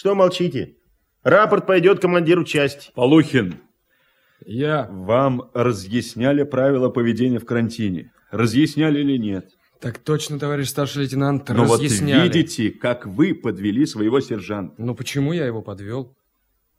Что молчите? Рапорт пойдет командиру части. Полухин, Я... вам разъясняли правила поведения в карантине? Разъясняли или нет? Так точно, товарищ старший лейтенант, Но разъясняли. вот видите, как вы подвели своего сержанта. Ну почему я его подвел?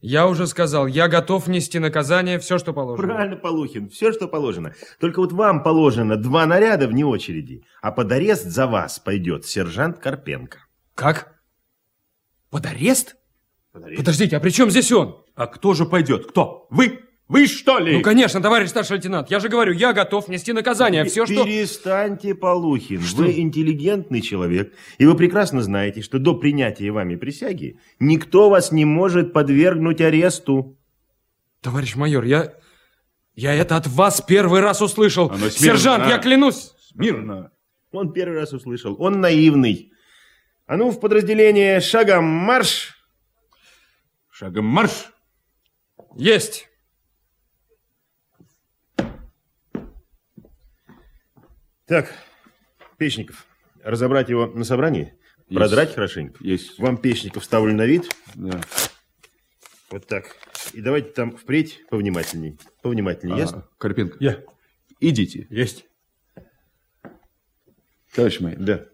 Я уже сказал, я готов нести наказание, все, что положено. Правильно, Полухин, все, что положено. Только вот вам положено два наряда вне очереди, а под арест за вас пойдет сержант Карпенко. Как? Под арест? Под арест. Подождите, а при чем здесь он? А кто же пойдет? Кто? Вы? Вы что ли? Ну, конечно, товарищ старший лейтенант, я же говорю, я готов нести наказание, все, что... Перестаньте, Полухин. Вы интеллигентный человек, и вы прекрасно знаете, что до принятия вами присяги никто вас не может подвергнуть аресту. Товарищ майор, я... Я это от вас первый раз услышал. Смирно, Сержант, я клянусь. Мирно. Он первый раз услышал. Он наивный. А ну, в подразделение шагом марш! Шагом марш. Есть. Так, Печников, разобрать его на собрании, продрать хорошенько. Есть. Вам Печников ставлю на вид. Да. Вот так. И давайте там впредь повнимательней. Повнимательней, А, ясно? Карпенко, Я. идите. Есть. Товарищ мой. Да.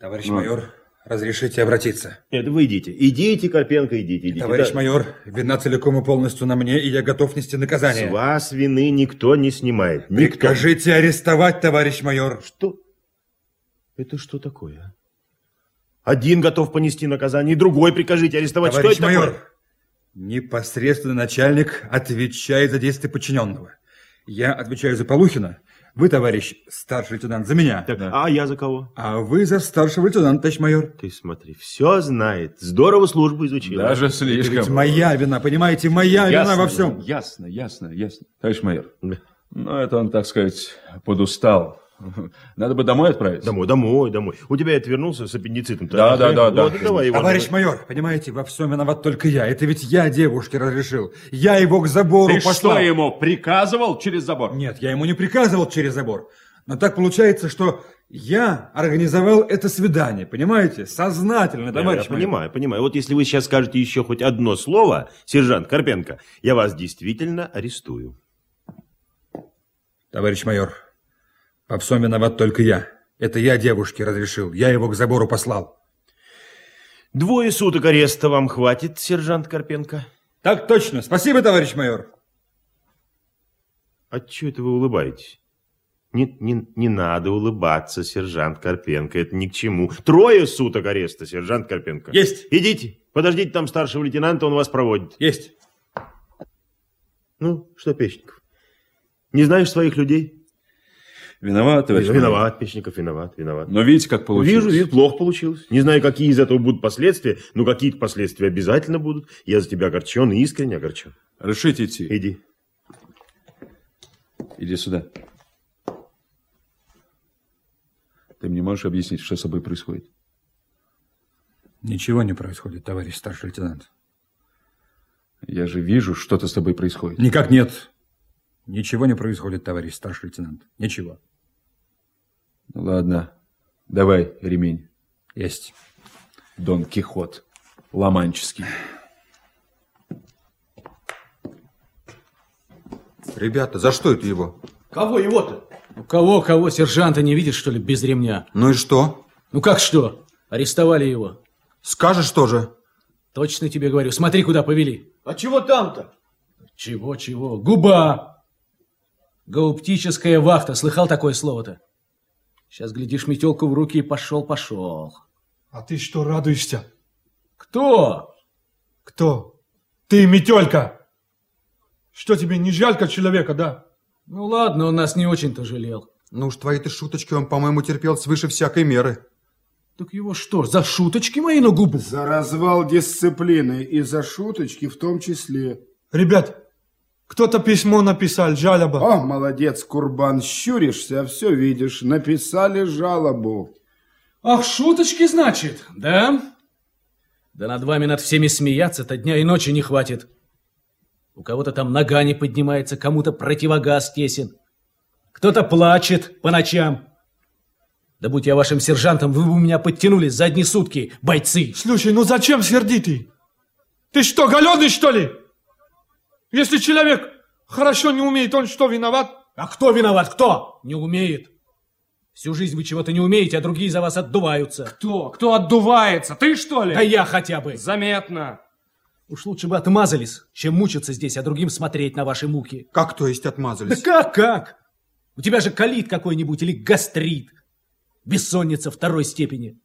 Товарищ Ну. майор, разрешите обратиться. Нет, вы идите. Идите, Карпенко, идите. идите. Товарищ Да. майор, вина целиком и полностью на мне, и я готов нести С наказание. вас вины никто не снимает. Никто. Прикажите арестовать, товарищ майор. Что? Это что такое, а? Один готов понести наказание, другой прикажите арестовать. Товарищ что это майор, такое? непосредственный начальник отвечает за действия подчиненного. Я отвечаю за Полухина, вы, товарищ старший лейтенант, за меня. Так, А я за кого? А вы за старшего лейтенанта, товарищ майор. Ты смотри, все знает. Здорово службу изучил. Даже Это слишком. ведь моя вина, понимаете, моя вина во всем. Ясно, ясно, ясно. Товарищ майор, Да. ну это он, так сказать, подустал. Надо бы домой отправиться. Домой, домой, домой. У тебя это вернулся с аппендицитом. Да, да, да, да. Вот, давай его. Товарищ майор, понимаете, во всем виноват только я. Это ведь я девушке разрешил. Я его к забору Ты послал. что ему приказывал через забор? Нет, я ему не приказывал через забор. Но так получается, что я организовал это свидание, понимаете? Сознательно, Я, товарищ я майор. понимаю, понимаю. Вот если вы сейчас скажете еще хоть одно слово, сержант Карпенко, я вас действительно арестую. Товарищ майор, во всем виноват только я. Это я девушке разрешил. Я его к забору послал. Двое суток ареста вам хватит, сержант Карпенко? Так точно. Спасибо, товарищ майор. А чего это вы улыбаетесь? Не, не, не надо улыбаться, сержант Карпенко, это ни к чему. Трое суток ареста, сержант Карпенко. Есть. Идите, подождите там старшего лейтенанта, он вас проводит. Есть. Ну, что, Печников, не знаешь своих людей? Виноват, товарищ. Виноват, Печников, виноват, виноват. Но видите, как получилось. Вижу, вижу, плохо получилось. Не знаю, какие из этого будут последствия, но какие-то последствия обязательно будут. Я за тебя огорчен и искренне огорчен. Решите идти. Иди. Иди сюда. Ты мне можешь объяснить, что с собой происходит? Ничего не происходит, товарищ старший лейтенант. Я же вижу, что-то с тобой происходит. Никак нет. Ничего не происходит, товарищ старший лейтенант. Ничего. Ну, ладно. Давай, ремень. Есть. Дон Кихот. Ломанческий. Ребята, за что это его? Кого его-то? Ну, кого, кого, сержанта не видишь, что ли, без ремня? Ну и что? Ну как что? Арестовали его. Скажешь тоже. Точно тебе говорю. Смотри, куда повели. А чего там-то? Чего, чего? Губа! Гауптическая вахта. Слыхал такое слово-то? Сейчас, глядишь, метелку в руки и пошел, пошел. А ты что радуешься? Кто? Кто? Ты, метелька! Что тебе, не жалько человека, да? Ну ладно, он нас не очень-то жалел. Ну уж твои-то шуточки он, по-моему, терпел свыше всякой меры. Так его что, за шуточки мои на губу? За развал дисциплины и за шуточки в том числе. Ребят, кто-то письмо написал, жалоба. О, молодец, Курбан, щуришься, все видишь. Написали жалобу. Ах, шуточки, значит, да? Да над вами, над всеми смеяться-то дня и ночи не хватит. У кого-то там нога не поднимается, кому-то противогаз тесен. Кто-то плачет по ночам. Да будь я вашим сержантом, вы бы меня подтянули за одни сутки, бойцы. Слушай, ну зачем сердитый? Ты что, голодный, что ли? Если человек хорошо не умеет, он что, виноват? А кто виноват? Кто? Не умеет. Всю жизнь вы чего-то не умеете, а другие за вас отдуваются. Кто? Кто отдувается? Ты что ли? Да я хотя бы. Заметно. Уж лучше бы отмазались, чем мучиться здесь, а другим смотреть на ваши муки. Как то есть Да отмазались? как, как? У тебя же колит какой-нибудь или гастрит. Бессонница второй степени.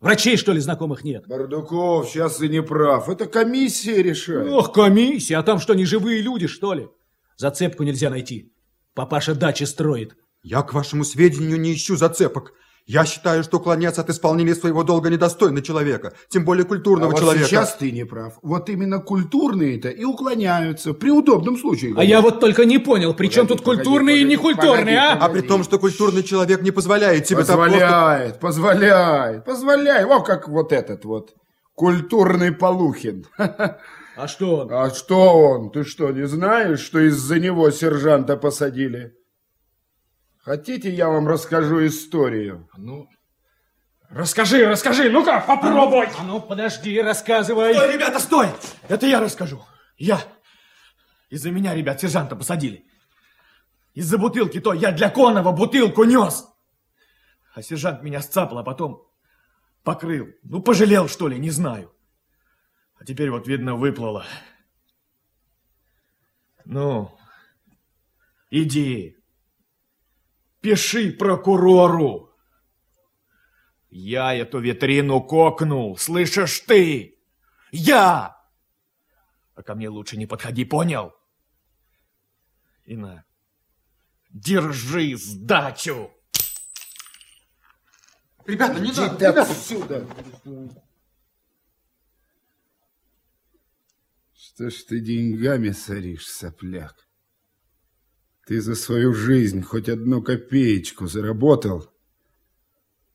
Врачей, что ли, знакомых нет? Бардуков сейчас и не прав. Это комиссия решает. Ох, комиссия, а там что, не живые люди, что ли? Зацепку нельзя найти. Папаша дачи строит. Я, к вашему сведению, не ищу зацепок. Я считаю, что уклоняться от исполнения своего долга недостойно человека, тем более А культурного вот человека. сейчас ты не прав. Вот именно культурные-то и уклоняются. При удобном случае. А я вот только не понял, при чем тут Погоди, культурные и погоди, некультурные, погоди, а? А при том, что культурный человек не позволяет себе так просто... Позволяет, позволяет, позволяет. Вот как вот этот вот. Культурный Полухин. А что он? А что он? Ты что, не знаешь, что из-за него сержанта посадили? Хотите, я вам расскажу историю? Ну, расскажи, расскажи, ну-ка, попробуй. А ну, подожди, рассказывай. Стой, ребята, стой! Это я расскажу. Я. Из-за меня, ребят, сержанта посадили. Из-за бутылки той я для конного бутылку нес. А сержант меня сцапал, а потом покрыл. Ну, пожалел, что ли, не знаю. А теперь вот, видно, выплыло. Ну, иди. Пиши прокурору. Я эту витрину кокнул, слышишь ты? Я! А ко мне лучше не подходи, понял? И на, держи сдачу! Ребята, не надо, Иди ребята. отсюда. Что ж ты деньгами соришь, сопляк? Ты за свою жизнь хоть одну копеечку заработал?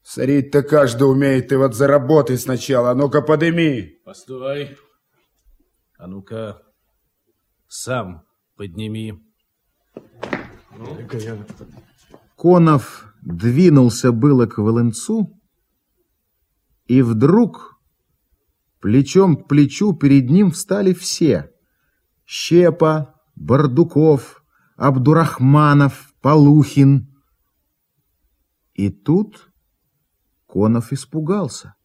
Сорить-то каждый умеет, ты вот заработай сначала, а ну-ка подыми. Постой. А ну-ка, сам подними. Конов двинулся было к Волынцу, и вдруг плечом к плечу перед ним встали все. Щепа, Бардуков, Абдурахманов, Полухин. И тут Конов испугался.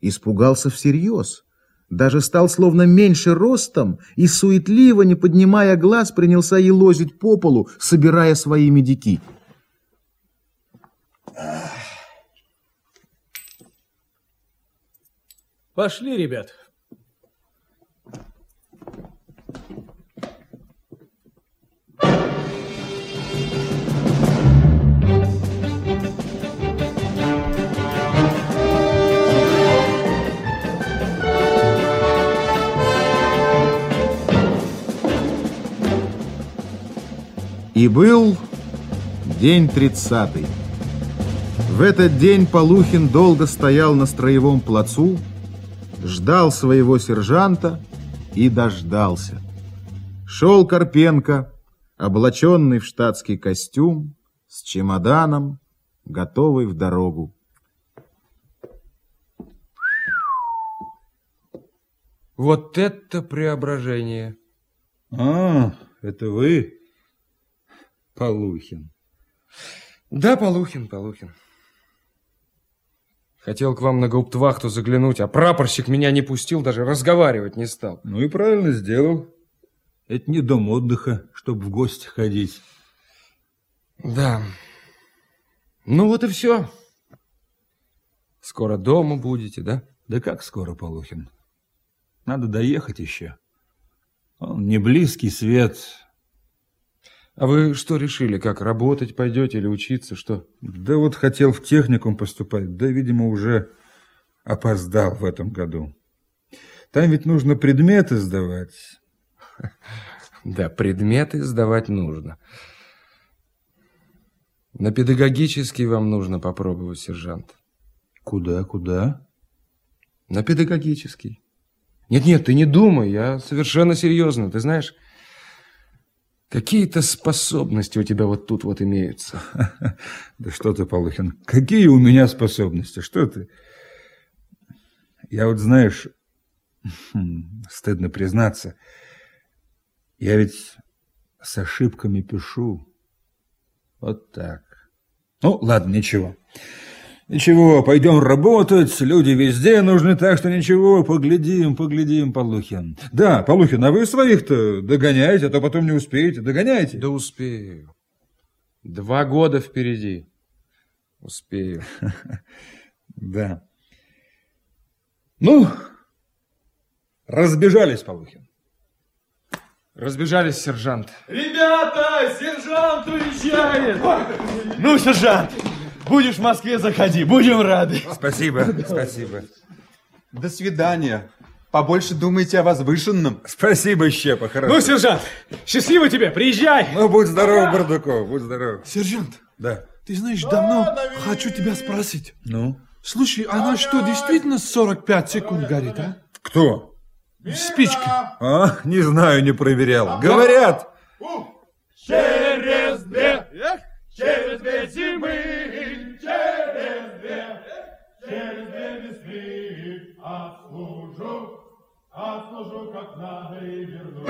Испугался всерьез. Даже стал словно меньше ростом и, суетливо, не поднимая глаз, принялся елозить по полу, собирая свои медики. Пошли, ребят. И был день тридцатый. В этот день Полухин долго стоял на строевом плацу, ждал своего сержанта и дождался. Шел Карпенко, облаченный в штатский костюм, с чемоданом, готовый в дорогу. Вот это преображение. А, это вы, Полухин. Да, Полухин, Полухин. Хотел к вам на гауптвахту заглянуть, а прапорщик меня не пустил, даже разговаривать не стал. Ну и правильно сделал. Это не дом отдыха, чтобы в гости ходить. Да. Ну вот и все. Скоро дома будете, да? Да как скоро, Полухин? Надо доехать еще. Он не близкий свет. А вы что решили, как работать пойдете или учиться, что? Да вот хотел в техникум поступать, да, видимо, уже опоздал в этом году. Там ведь нужно предметы сдавать. Да, предметы сдавать нужно. На педагогический вам нужно попробовать, сержант. Куда, куда? На педагогический. Нет-нет, ты не думай, я совершенно серьезно. Ты знаешь, Какие-то способности у тебя вот тут вот имеются. Да что ты, Полухин, какие у меня способности? Что ты? Я вот, знаешь, хм, стыдно признаться, я ведь с ошибками пишу. Вот так. Ну, ладно, ничего. Ничего, пойдем работать, люди везде нужны, так что ничего, поглядим, поглядим, Полухин. Да, Полухин, а вы своих-то догоняете, а то потом не успеете. Догоняйте. Да успею. Два года впереди. Успею. Да. Ну, разбежались, Полухин. Разбежались, сержант. Ребята, сержант уезжает! Ну, сержант, будешь в Москве, заходи, будем рады. Спасибо, спасибо. До свидания. Побольше думайте о возвышенном. Спасибо, Щепа, хорошо. Ну, сержант, счастливо тебе, приезжай. Ну, будь здоров, Бардуков, будь здоров. Сержант, Да. ты знаешь, давно хочу тебя спросить. Ну? Слушай, она что, действительно 45 секунд горит, а? Кто? Спичка. А, не знаю, не проверял. Говорят. Через две, через две зимы, отслужу как надо и вернусь.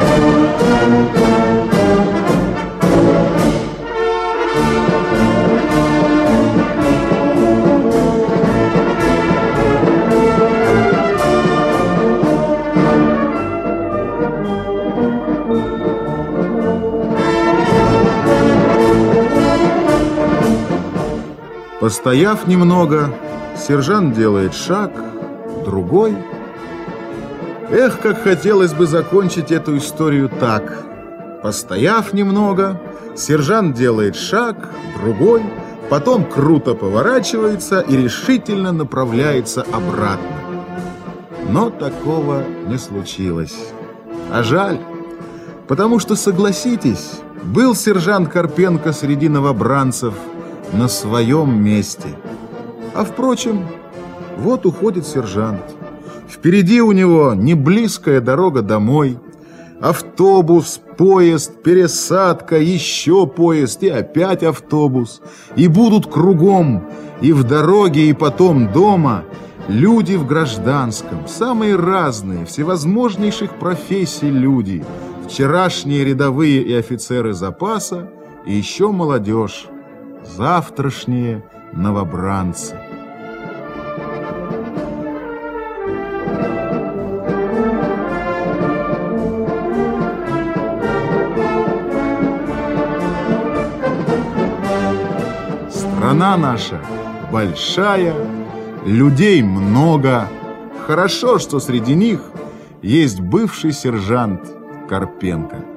Постояв немного, сержант делает шаг, другой. Эх, как хотелось бы закончить эту историю так. Постояв немного, сержант делает шаг, другой, потом круто поворачивается и решительно направляется обратно. Но такого не случилось. А жаль, потому что, согласитесь, был сержант Карпенко среди новобранцев на своем месте. А впрочем, вот уходит сержант. Впереди у него не близкая дорога домой, автобус, поезд, пересадка, еще поезд и опять автобус. И будут кругом, и в дороге, и потом дома люди в гражданском, самые разные, всевозможнейших профессий люди, вчерашние рядовые и офицеры запаса, и еще молодежь, завтрашние новобранцы. Страна наша большая, людей много. Хорошо, что среди них есть бывший сержант Карпенко.